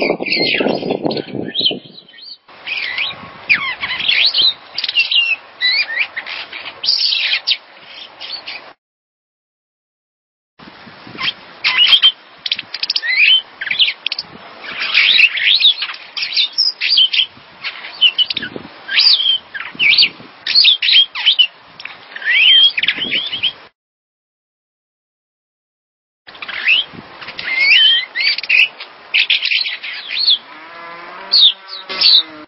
よし。